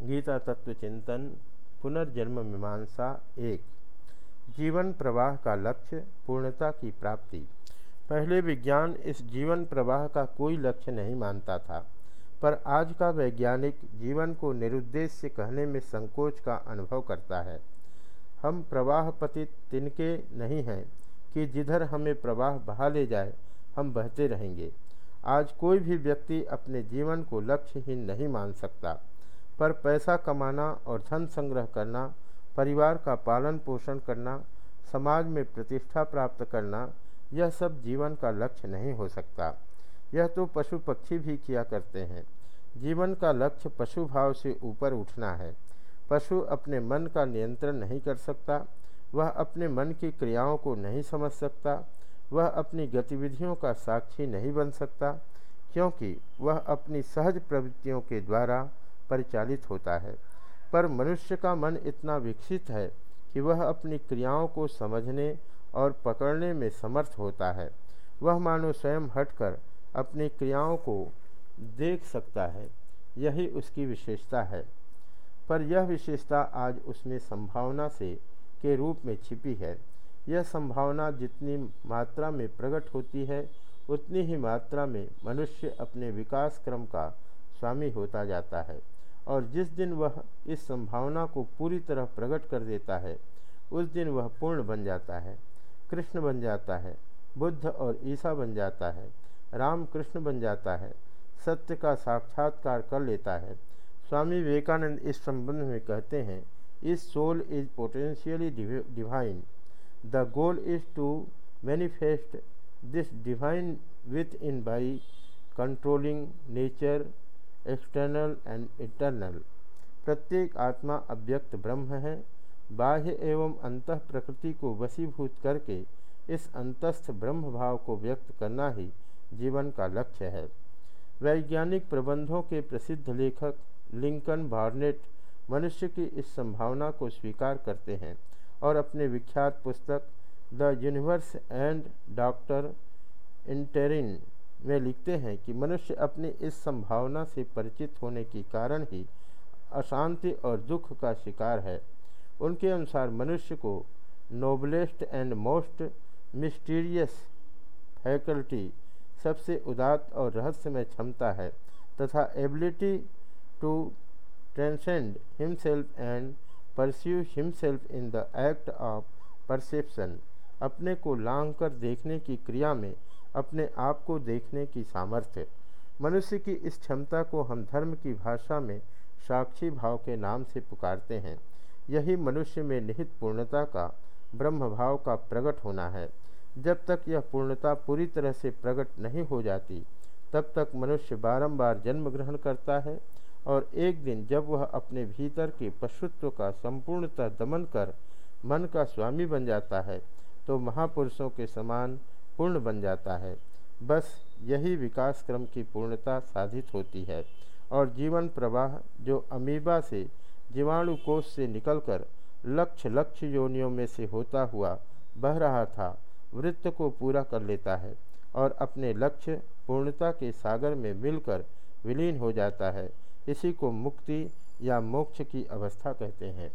गीता तत्व चिंतन पुनर्जन्म मीमांसा एक। जीवन प्रवाह का लक्ष्य, पूर्णता की प्राप्ति। पहले विज्ञान इस जीवन प्रवाह का कोई लक्ष्य नहीं मानता था, पर आज का वैज्ञानिक जीवन को निरुद्देश्य कहने में संकोच का अनुभव करता है। हम प्रवाह पतित तिनके नहीं हैं कि जिधर हमें प्रवाह बहा ले जाए, हम बहते रहेंगे। आज कोई भी व्यक्ति अपने जीवन को लक्ष्यहीन नहीं मान सकता। पर पैसा कमाना और धन संग्रह करना, परिवार का पालन पोषण करना, समाज में प्रतिष्ठा प्राप्त करना, यह सब जीवन का लक्ष्य नहीं हो सकता। यह तो पशु पक्षी भी किया करते हैं। जीवन का लक्ष्य पशु भाव से ऊपर उठना है। पशु अपने मन का नियंत्रण नहीं कर सकता, वह अपने मन की क्रियाओं को नहीं समझ सकता, वह अपनी गतिविधियों का साक्षी नहीं बन सकता, क्योंकि वह अपनी सहज प्रवृत्तियों के द्वारा परिचालित होता है। पर मनुष्य का मन इतना विकसित है कि वह अपनी क्रियाओं को समझने और पकड़ने में समर्थ होता है। वह मानो स्वयं हटकर अपनी क्रियाओं को देख सकता है। यही उसकी विशेषता है। पर यह विशेषता आज उसमें संभावना से, के रूप में छिपी है। यह संभावना जितनी मात्रा में प्रकट होती है, उतनी ही मात्रा में मनुष्य अपने विकास क्रम का स्वामी होता जाता है। और जिस दिन वह इस संभावना को पूरी तरह प्रकट कर देता है, उस दिन वह पूर्ण बन जाता है, कृष्ण बन जाता है, बुद्ध और ईसा बन जाता है, राम कृष्ण बन जाता है, सत्य का साक्षात्कार कर लेता है। स्वामी विवेकानंद इस संबंध में कहते हैं, each soul is potentially divine. The goal is to manifest this divine within by controlling nature external and internal प्रत्येक आत्मा अव्यक्त ब्रह्म है। बाह्य एवं अंत प्रकृति को वशीभूत करके इस अंतस्थ ब्रह्म भाव को व्यक्त करना ही जीवन का लक्ष्य है। वैज्ञानिक प्रबंधों के प्रसिद्ध लेखक लिंकन बार्नेट मनुष्य की इस संभावना को स्वीकार करते हैं और अपने विख्यात पुस्तक the universe and doctor Einstein में लिखते हैं कि मनुष्य अपनी इस संभावना से परिचित होने के कारण ही अशांति और दुख का शिकार है। उनके अनुसार मनुष्य को noblest and most mysterious faculty सबसे उदात और रहस्यमय क्षमता है तथा ability to transcend himself and pursue himself in the act of perception अपने को लांग कर देखने की क्रिया में अपने आप को देखने की सामर्थ्य। मनुष्य की इस क्षमता को हम धर्म की भाषा में साक्षी भाव के नाम से पुकारते हैं। यही मनुष्य में निहित पूर्णता का, ब्रह्म भाव का प्रकट होना है। जब तक यह पूर्णता पूरी तरह से प्रकट नहीं हो जाती, तब तक मनुष्य बारंबार जन्म ग्रहण करता है और एक दिन जब वह अपने भीतर के पशुत्व का संपूर्णतः दमन कर मन का स्वामी बन जाता है तो महापुरुषों के समान पूर्ण बन जाता है। बस यही विकास क्रम की पूर्णता साधित होती है और जीवन प्रवाह जो अमीबा से, जीवाणु कोष से निकलकर लक्ष्य लक्ष्य योनियों में से होता हुआ बह रहा था, वृत्त को पूरा कर लेता है और अपने लक्ष्य पूर्णता के सागर में मिलकर विलीन हो जाता है। इसी को मुक्ति या मोक्ष की अवस्था कहते हैं।